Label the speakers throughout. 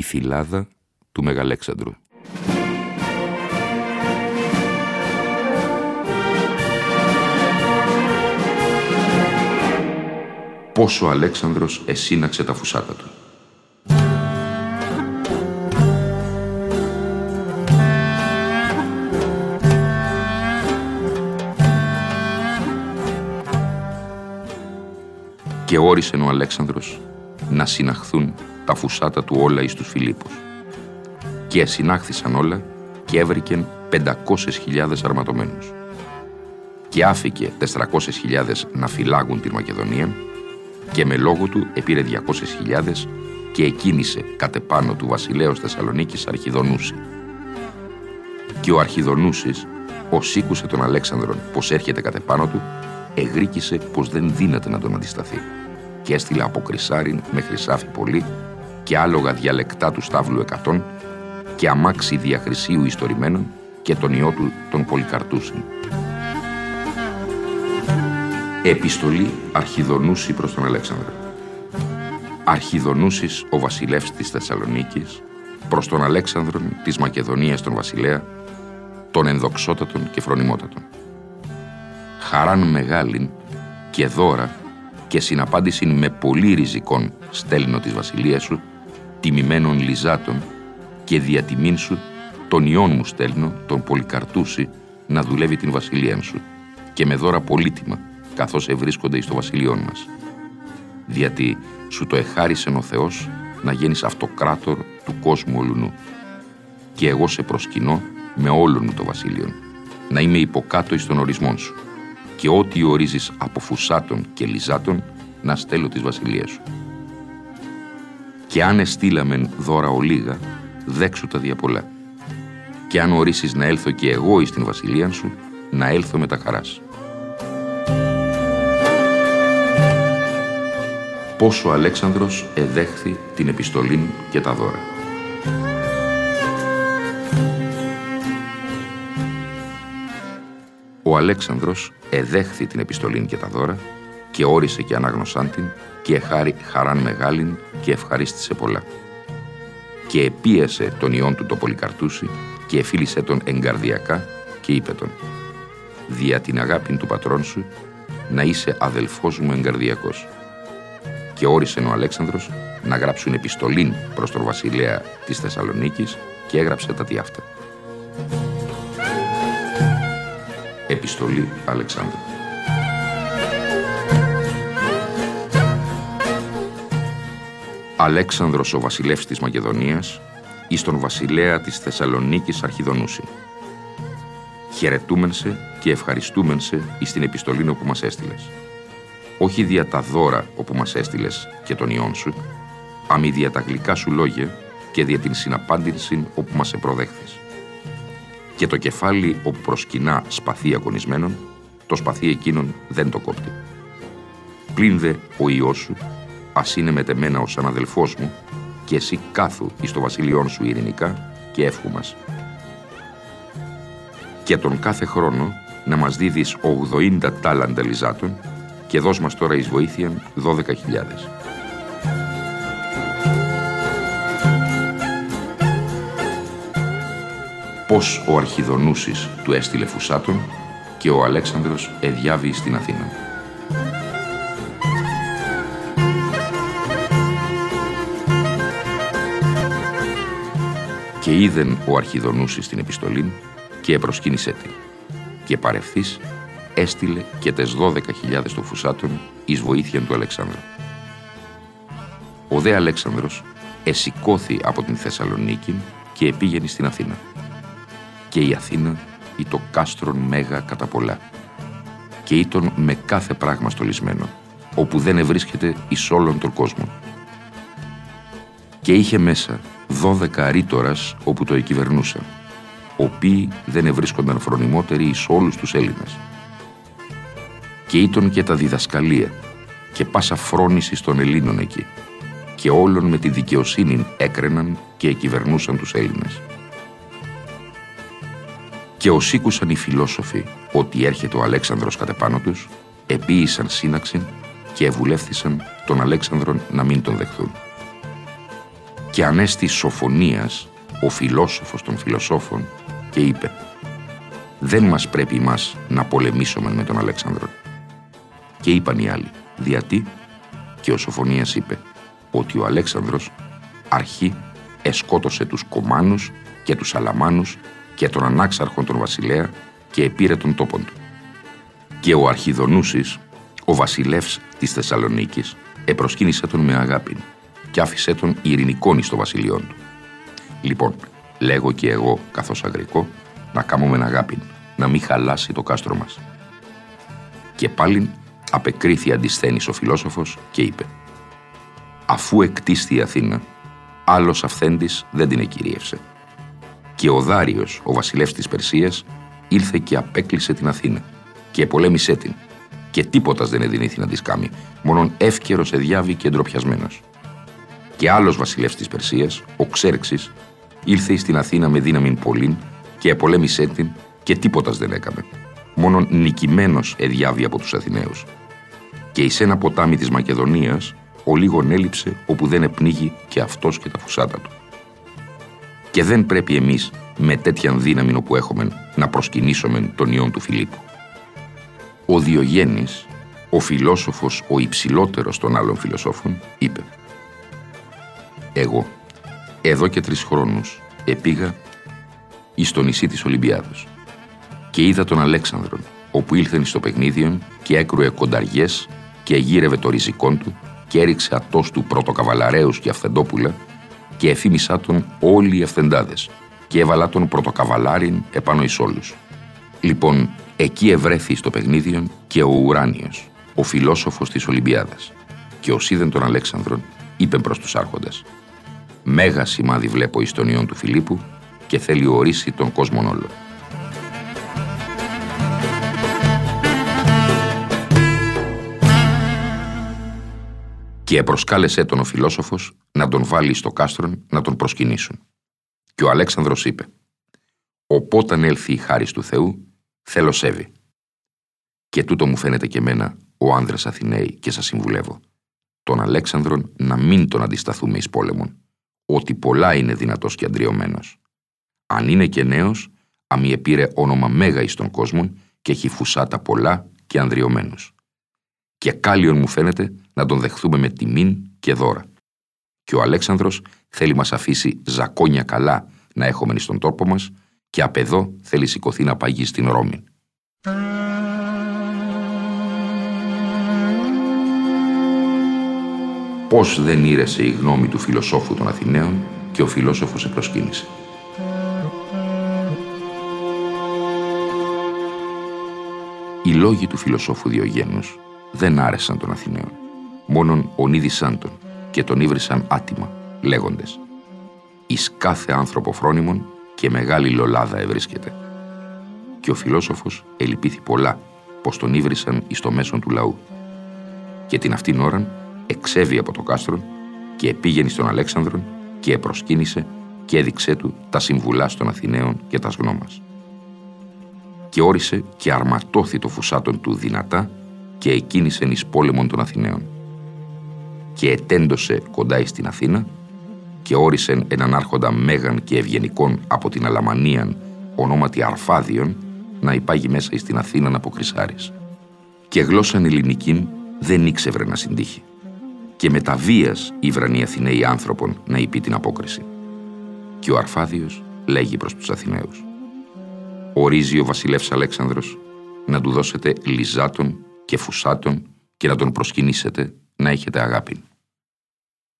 Speaker 1: Η φυλάδα του Μεγαλέξανδρου. Πόσο ο Αλέξανδρος εσύναξε τα φουσάτα του. Και όρισε ο Αλέξανδρος να συναχθούν τα φουσάτα του όλα εις τους Φιλίππους. Και συνάχθησαν όλα και έβρικεν 500.000 αρματωμένους. Και άφηκε 400.000 να φυλάγουν την Μακεδονία και με λόγο του επήρε 200.000 και εκκίνησε κατ' επάνω του βασιλέως Θεσσαλονίκης Αρχιδονούση. Και ο Αρχιδονούσης, ως ήκουσε τον Αλέξανδρον πως έρχεται κατ' επάνω του, εγρήκησε πως δεν δύναται να τον αντισταθεί και έστειλε από Κρυσάριν με χρυσάφι πολύ και άλογα διαλεκτά του Σταύλου εκατόν και αμάξι διαχρησίου ιστορημένων και τον ιό του τον Πολυκαρτούσιν. Επιστολή Αρχιδονούση προς τον Αλέξανδρο. Αρχιδονούσης ο βασιλεύς της Θεσσαλονίκης προς τον Αλέξανδρον της Μακεδονίας τον βασιλέα, τον ενδοξότατον και φρονιμότατον. Χαράν μεγάλην και δώρα και συναπάντηση με πολύ ριζικών στέλνω της βασιλείας σου, τιμημένων λιζάτων και διατιμήν σου τον ιόν μου στέλνω, τον πολυκαρτούση, να δουλεύει την βασιλεία σου και με δώρα πολύτιμα, καθώς ευρίσκονται εις το βασιλείον μας. Διότι σου το εχάρισεν ο Θεός να γίνεις αυτοκράτορ του κόσμου ολουνού. Και εγώ σε προσκυνώ με όλον μου το βασίλειον, να είμαι υποκάτω εις των ορισμών σου και ό,τι ορίζεις από φουσάτων και λιζάτων να στέλνω της βασιλείας σου. Και αν εστήλαμεν δώρα ολίγα, δέξου τα διαπολά. Και αν ορίσεις να έλθω και εγώ εις την βασιλεία σου, να έλθω με τα χαράς. Πόσο ο Αλέξανδρος εδέχθη την επιστολή και τα δώρα. Ο Αλέξανδρος εδέχθη την επιστολή και τα δώρα και όρισε και ανάγνωσάν την και εχάρη χαράν μεγάλην και ευχαρίστησε πολλά. Και επίεσε τον ιόν του το πολυκαρτούσι και εφίλησε τον εγκαρδιακά και είπε τον «Δια την αγάπη του πατρόν σου να είσαι αδελφός μου εγκαρδιακός». Και όρισε ο Αλέξανδρος να γράψουν επιστολήν προς τον βασιλέα της Θεσσαλονίκης και έγραψε τα τι αυτά. Επιστολή Αλεξάνδρου. Αλέξανδρος ο βασιλεύς της Μακεδονίας εις τον βασιλέα της Θεσσαλονίκης Αρχιδονούση. Χαιρετούμεν σε και ευχαριστούμεν σε εις την επιστολή όπου μας έστειλες. Όχι δια τα δώρα όπου μας έστειλες και τον ιόν σου, αμη δια τα γλυκά σου λόγια και δια την συναπάντηση όπου μας επροδέχθης και το κεφάλι όπου προσκυνά σπαθί αγωνισμένων, το σπαθί εκείνον δεν το κόπτει. Πλην δε ο Υιός σου, ας είναι μετεμένα ως αναδελφός μου, και εσύ κάθου εις το βασιλειόν σου ειρηνικά και εύχουμας. Και τον κάθε χρόνο να μας δίδεις 80 τάλαντα λιζάτων και δώσ' μας τώρα εις βοήθειαν 12.000. πως ο Αρχιδονούσης του έστειλε φουσάτων και ο Αλέξανδρος εδιάβει στην Αθήνα. Και είδεν ο Αρχιδονούσης την επιστολή και επροσκύνησέ την. Και παρευθύς έστειλε και τες 12.000 των φουσάτων εις βοήθεια του Αλεξάνδρου. Ο δε Αλέξανδρος εσηκώθη από την Θεσσαλονίκη και επήγαινε στην Αθήνα. Και η Αθήνα ή το κάστρον μέγα κατά πολλά και ήταν με κάθε πράγμα στολισμένο, όπου δεν ευρίσκεται εις όλων τον κόσμο. Και είχε μέσα δώδεκα ρήτορας όπου το εκυβερνούσαν, οποίοι δεν ευρίσκονταν φρονιμότεροι εις όλους τους Έλληνες. Και ήταν και τα διδασκαλία και πάσα φρόνηση των Ελλήνων εκεί, και όλων με τη δικαιοσύνη έκραιναν και εκυβερνούσαν τους Έλληνες. Και οσήκουσαν οι φιλόσοφοι ότι έρχεται ο Αλέξανδρος κατ' επάνω τους, επίησαν σύναξη και ευουλεύθησαν τον Αλέξανδρον να μην τον δεχθούν. Και ανέστη σοφονίας ο φιλόσοφος των φιλοσόφων και είπε «Δεν μας πρέπει μας να πολεμήσουμε με τον Αλέξανδρο». Και είπαν οι άλλοι «Διατί» και ο Σοφονίας είπε ότι ο Αλέξανδρος αρχή εσκότωσε τους Κομάνους και τους Αλαμάνους και τον ανάξαρχον τον βασιλέα και επήρε τον τόπον του. Και ο Αρχιδονούσης, ο βασιλεύς της Θεσσαλονίκης, επροσκύνησε τον με αγάπη και άφησε τον ειρηνικόν στο βασιλειόν του. Λοιπόν, λέγω και εγώ, καθώς αγρικό, να κάνουμε αγάπη, να μην χαλάσει το κάστρο μας. Και πάλιν απεκρίθη αντισθένης ο φιλόσοφος και είπε «Αφού εκτίστη η Αθήνα, άλλος αυθέντης δεν την εκυρίευσε. Και ο Δάριος, ο βασιλεύς της Περσίας, ήλθε και απέκλεισε την Αθήνα και πολέμησέ την. Και τίποτας δεν εδινήθη να της κάμει, μόνον εύκαιρος εδιάβη και ντροπιασμένος. Και άλλος βασιλεύς της Περσίας, ο Ξέρξης, ήλθε στην Αθήνα με δύναμη πολλήν και επολέμησέ την και τίποτας δεν έκαμε. Μόνον νικημένος εδιάβη από τους Αθηναίους. Και εις ένα ποτάμι της Μακεδονίας, ο λίγον έλειψε όπου δεν επνίγει και αυτός και τα φουσάτα του. Και δεν πρέπει εμείς με τέτοιαν δύναμη όπου έχουμε να προσκυνήσουμε τον ιόν του Φιλίππου. Ο Διογέννης, ο φιλόσοφος ο υψηλότερος των άλλων φιλοσόφων, είπε «Εγώ, εδώ και τρεις χρόνους, επήγα εις το νησί της Ολυμπιάδος και είδα τον Αλέξανδρον, όπου ήλθεν στο παιχνίδιον και έκρουε κονταριές και γύρευε το ριζικόν του και έριξε ατός του πρωτοκαβαλαρέους και αυθεντόπουλα και εφήμισά τον όλοι οι αυθεντάδες και έβαλα τον πρωτοκαβαλάριν επάνω εις όλους. Λοιπόν, εκεί ευρέθη στο παιχνίδιον και ο Ουράνιος, ο φιλόσοφος της Ολυμπιάδας και ο Σίδεν τον Αλέξανδρον είπε προς τους άρχοντες «Μέγα σημάδι βλέπω εις τον ιόν του Φιλίππου και θέλει ορίσει τον κόσμο όλο». και προσκάλεσέ τον ο φιλόσοφος να τον βάλει στο κάστρον να τον προσκυνήσουν. Και ο Αλέξανδρος είπε «Οπόταν έλθει η χάρη του Θεού, θέλω σέβη. Και τούτο μου φαίνεται και εμένα, ο άνδρας Αθηναίοι, και σας συμβουλεύω. Τον Αλέξανδρον να μην τον αντισταθούμε εις πόλεμον, ότι πολλά είναι δυνατός και αντριωμένος. Αν είναι και νέος, αμή επήρε όνομα μέγα εις τον κόσμο και έχει φουσάτα πολλά και ανδριωμένους. Και κάλιον μου φαίνεται να τον δεχθούμε με τιμήν και δώρα. Και ο Αλέξανδρος θέλει μας αφήσει ζακόνια καλά να έχουμε στον τόπο μας και απ' εδώ θέλει σηκωθεί να παγεί στην Ρώμη. Πώς δεν ήρεσε η γνώμη του φιλοσόφου των Αθηναίων και ο φιλόσοφος επροσκύνησε. Οι λόγοι του φιλοσόφου Διογένους δεν άρεσαν των Αθηναίων. Μόνον ονίδησαν τον και τον ήβρισαν άτιμα, λέγοντες «Εις κάθε άνθρωπο φρόνιμον και μεγάλη λολάδα ευρίσκεται». Και ο φιλόσοφος ελυπήθη πολλά, πως τον ήβρισαν εις το μέσον του λαού. Και την αυτήν ώραν εξέβη από το κάστρο και επήγαινε στον Αλέξανδρον και επροσκύνησε και έδειξέ του τα συμβουλά των Αθηναίων και τα γνώμας. Και όρισε και αρματώθη το φουσάτον του δυνατά και εκκίνησεν εις πόλεμον των Αθηναίων. Και ετέντωσε κοντά στην Αθήνα και όρισεν έναν άρχοντα μέγαν και ευγενικών από την Αλαμανίαν ονόματι Αρφάδιον να υπάγει μέσα στην Αθήνα να αποκρισάρεις. Και γλώσσαν ελληνικήν δεν ήξευρε να συντύχει. Και με τα βίας ήβραν οι Αθηναίοι άνθρωπων να υπεί την απόκριση. Και ο Αρφάδιος λέγει προς τους Αθηναίους. Ορίζει ο βασιλεύς Αλέξανδρος να του δώσετε λιζάτων και φουσάτων και να τον προσκυνήσετε να έχετε αγάπη.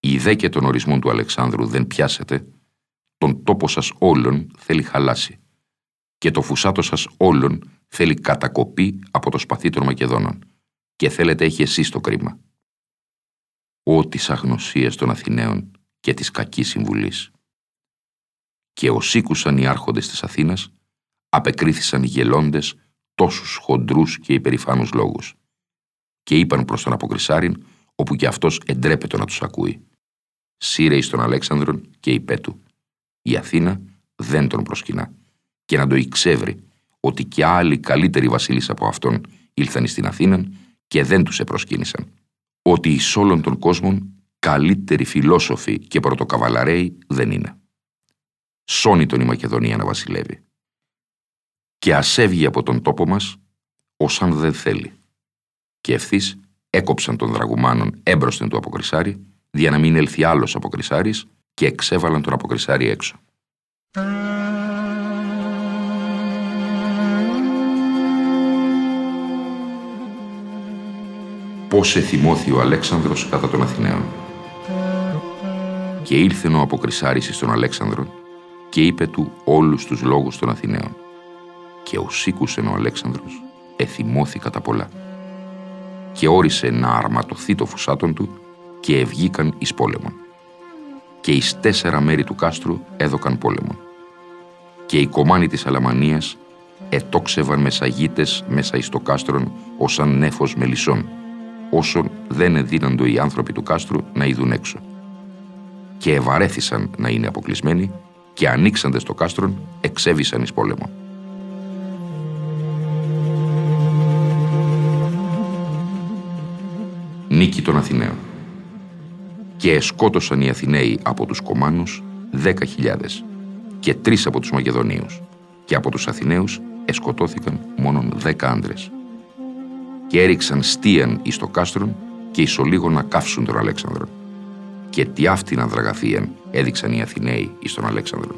Speaker 1: Η δε και των ορισμών του Αλεξάνδρου δεν πιάσετε, τον τόπο σας όλων θέλει χαλάσει και το φουσάτο σας όλων θέλει κατακοπή από το σπαθί των Μακεδόνων και θέλετε έχει εσείς το κρίμα. Ό τις αγνωσίες των Αθηναίων και της κακής συμβουλής. Και οσήκουσαν οι άρχοντες της Αθήνας, απεκρίθησαν γελώντες τόσους χοντρούς και υπερηφάνους λόγους και είπαν προς τον Αποκρισάριν, όπου και αυτός εντρέπεται να τους ακούει. Σύρε εις τον Αλέξανδρον και είπε του, η Αθήνα δεν τον προσκυνά και να το εξεύρει ότι και άλλοι καλύτεροι βασίλεις από αυτόν ήλθαν στην Αθήνα και δεν τους επροσκύνησαν. Ότι εις όλων των κόσμων καλύτεροι φιλόσοφοι και πρωτοκαβαλαρέοι δεν είναι. Σώνει τον η Μακεδονία να βασιλεύει. Και ας έβγει από τον τόπο μας, ως αν δεν θέλει. Και ευθύς έκοψαν τον δραγουμάνων έμπροσθεν του αποκρισάρι, για να μην έλθει άλλος αποκρισάρης και εξέβαλαν τον αποκρισάρι έξω. Πώς εθυμώθη ο Αλέξανδρος κατά των Αθηναίων. Και ήλθεν ο αποκρισάρης στον Αλέξανδρο και είπε του όλους τους λόγους των Αθηναίων. Και οσήκουσεν ο Αλέξανδρος, εθυμώθη κατά πολλά. Και όρισε να αρματωθεί το φουσάτον του και ευγήκαν εις πόλεμον. Και εις τέσσερα μέρη του κάστρου έδωκαν πόλεμον. Και οι κομμάνοι της Αλαμανίας ετόξευαν μεσαγίτες μέσα εις το κάστρον ως αν νέφος μελισσών όσο δεν εδίνοντο οι άνθρωποι του κάστρου να ειδούν έξω. Και ευαρέθησαν να είναι αποκλεισμένοι και ανοίξαντε στο κάστρο εξέβησαν εις πόλεμο. Νίκη των Αθηναίων Και εσκότωσαν οι Αθηναίοι από τους Κομάνους δέκα χιλιάδες και τρεις από τους Μακεδονίους και από τους Αθηναίους εσκοτώθηκαν μόνον δέκα άντρες και έριξαν στίαν εις το κάστρον και εις ολίγο να καύσουν τον Αλέξανδρο. Και τι να δραγαθίαν έδειξαν οι Αθηναίοι εις τον Αλέξανδρο.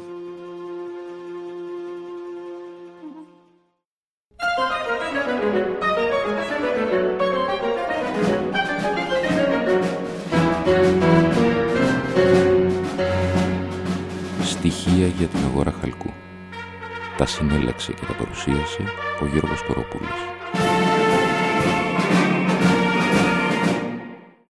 Speaker 2: Στοιχεία για την αγορά χαλκού. Τα συνέλεξε και τα παρουσίασε ο Γιώργος Κοροπούλος.